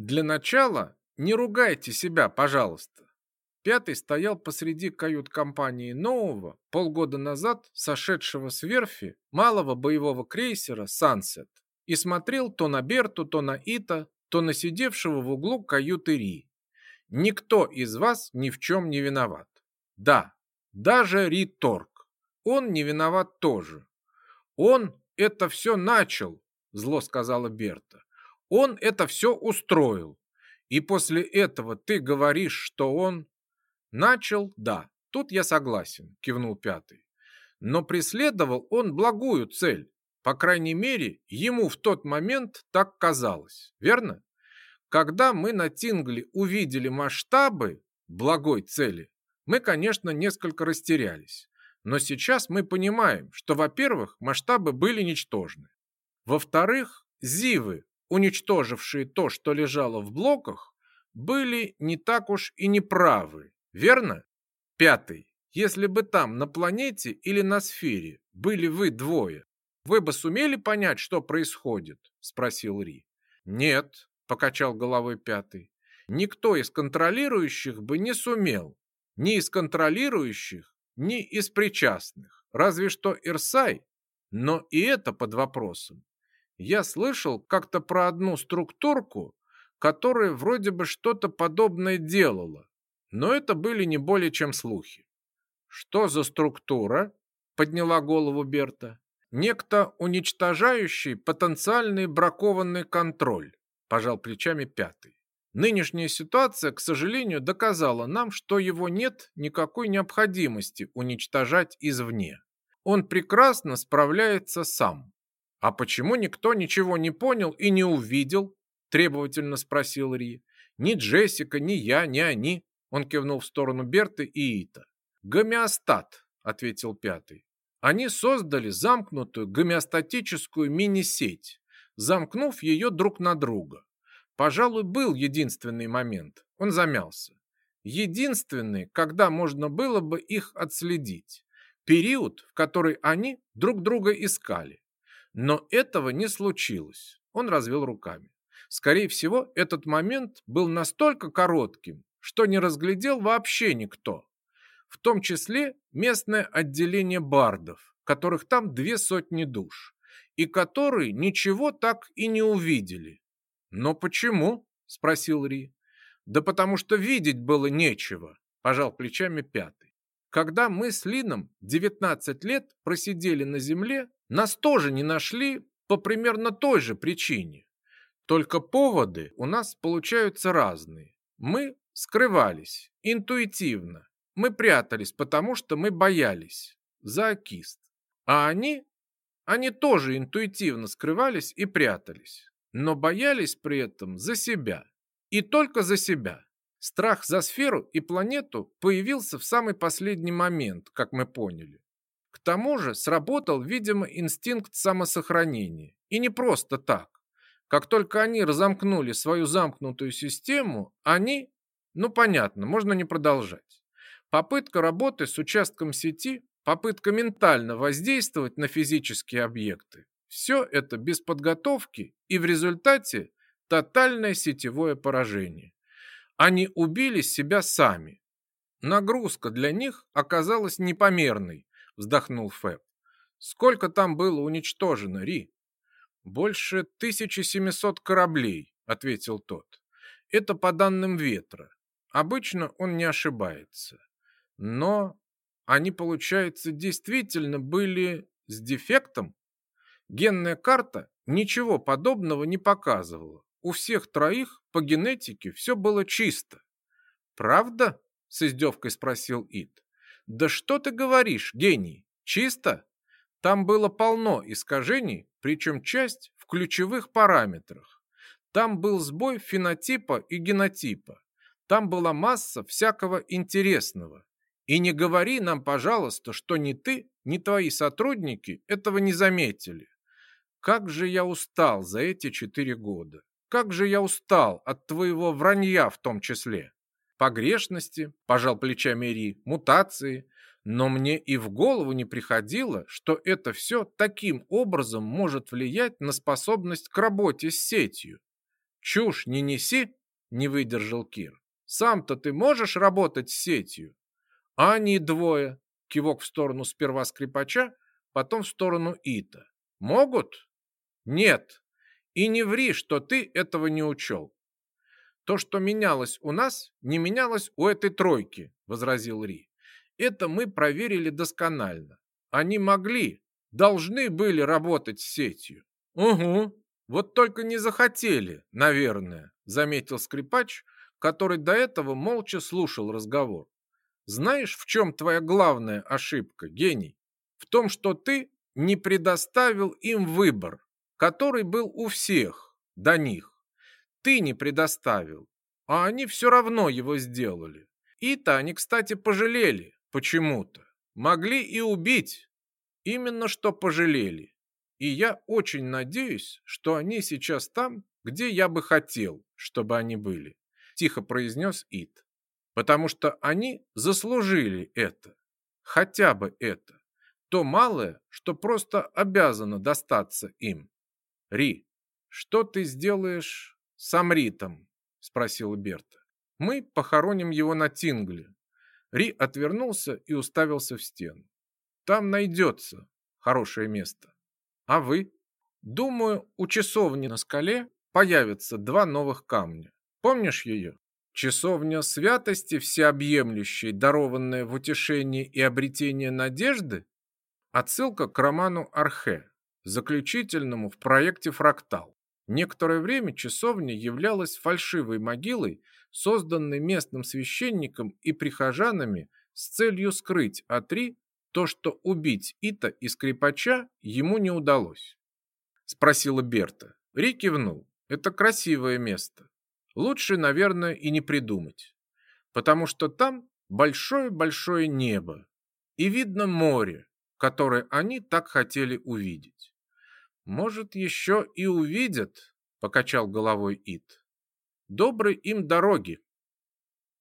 Для начала не ругайте себя, пожалуйста. Пятый стоял посреди кают-компании нового, полгода назад сошедшего с верфи малого боевого крейсера «Сансет» и смотрел то на Берту, то на Ита, то на сидевшего в углу каюты Ри. Никто из вас ни в чем не виноват. Да, даже Ри Торг. Он не виноват тоже. Он это все начал, зло сказала Берта. Он это все устроил. И после этого ты говоришь, что он... Начал, да, тут я согласен, кивнул пятый. Но преследовал он благую цель. По крайней мере, ему в тот момент так казалось, верно? Когда мы на Тингле увидели масштабы благой цели, мы, конечно, несколько растерялись. Но сейчас мы понимаем, что, во-первых, масштабы были ничтожны. Во-вторых, зивы, уничтожившие то, что лежало в блоках, были не так уж и неправы, верно? Пятый. Если бы там, на планете или на сфере, были вы двое, вы бы сумели понять, что происходит? Спросил Ри. Нет, покачал головой пятый. Никто из контролирующих бы не сумел. Ни из контролирующих, ни из причастных. Разве что Ирсай. Но и это под вопросом. Я слышал как-то про одну структурку, которая вроде бы что-то подобное делала. Но это были не более чем слухи. Что за структура? Подняла голову Берта. Некто, уничтожающий потенциальный бракованный контроль, пожал плечами пятый. Нынешняя ситуация, к сожалению, доказала нам, что его нет никакой необходимости уничтожать извне. Он прекрасно справляется сам. А почему никто ничего не понял и не увидел? Требовательно спросил Ри. Ни Джессика, ни я, ни они. Он кивнул в сторону Берты и Ита. Гомеостат, ответил пятый. Они создали замкнутую гомеостатическую мини-сеть, замкнув ее друг на друга. Пожалуй, был единственный момент. Он замялся. Единственный, когда можно было бы их отследить. Период, в который они друг друга искали. Но этого не случилось. Он развел руками. Скорее всего, этот момент был настолько коротким, что не разглядел вообще никто в том числе местное отделение бардов, которых там две сотни душ, и которые ничего так и не увидели. «Но почему?» – спросил Ри. «Да потому что видеть было нечего», – пожал плечами пятый. «Когда мы с Лином 19 лет просидели на земле, нас тоже не нашли по примерно той же причине. Только поводы у нас получаются разные. Мы скрывались интуитивно, мы прятались, потому что мы боялись. Зоокист. А они? Они тоже интуитивно скрывались и прятались. Но боялись при этом за себя. И только за себя. Страх за сферу и планету появился в самый последний момент, как мы поняли. К тому же сработал, видимо, инстинкт самосохранения. И не просто так. Как только они разомкнули свою замкнутую систему, они... Ну, понятно, можно не продолжать. Попытка работы с участком сети, попытка ментально воздействовать на физические объекты. Все это без подготовки и в результате тотальное сетевое поражение. Они убили себя сами. Нагрузка для них оказалась непомерной, вздохнул Фэб. Сколько там было уничтожено, Ри? Больше 1700 кораблей, ответил тот. Это по данным ветра. Обычно он не ошибается. Но они, получается, действительно были с дефектом? Генная карта ничего подобного не показывала. У всех троих по генетике все было чисто. «Правда?» – с издевкой спросил Ид. «Да что ты говоришь, гений? Чисто?» Там было полно искажений, причем часть в ключевых параметрах. Там был сбой фенотипа и генотипа. Там была масса всякого интересного. И не говори нам, пожалуйста, что ни ты, ни твои сотрудники этого не заметили. Как же я устал за эти четыре года. Как же я устал от твоего вранья в том числе. Погрешности, пожал плечами Ри, мутации. Но мне и в голову не приходило, что это все таким образом может влиять на способность к работе с сетью. Чушь не неси, не выдержал Кир. Сам-то ты можешь работать с сетью? Они двое. Кивок в сторону сперва скрипача, потом в сторону Ита. Могут? Нет. И не ври, что ты этого не учел. То, что менялось у нас, не менялось у этой тройки, возразил Ри. Это мы проверили досконально. Они могли, должны были работать с сетью. Угу. Вот только не захотели, наверное, заметил скрипач, который до этого молча слушал разговор. Знаешь, в чем твоя главная ошибка, гений? В том, что ты не предоставил им выбор, который был у всех до них. Ты не предоставил, а они все равно его сделали. И-то они, кстати, пожалели почему-то. Могли и убить. Именно что пожалели. И я очень надеюсь, что они сейчас там, где я бы хотел, чтобы они были, тихо произнес Ит. Потому что они заслужили это. Хотя бы это. То малое, что просто обязано достаться им. Ри, что ты сделаешь с Амритом? Спросил Берта. Мы похороним его на Тингле. Ри отвернулся и уставился в стену. Там найдется хорошее место. А вы? Думаю, у часовни на скале появятся два новых камня. Помнишь ее? Часовня святости всеобъемлющей, дарованная в утешении и обретении надежды? Отсылка к роману Архе, заключительному в проекте «Фрактал». Некоторое время часовня являлась фальшивой могилой, созданной местным священником и прихожанами с целью скрыть от Ри то, что убить Ита и скрипача ему не удалось. Спросила Берта. Ри кивнул. Это красивое место. Лучше, наверное, и не придумать. Потому что там большое-большое небо. И видно море, которое они так хотели увидеть. Может, еще и увидят, покачал головой Ит. Доброй им дороги,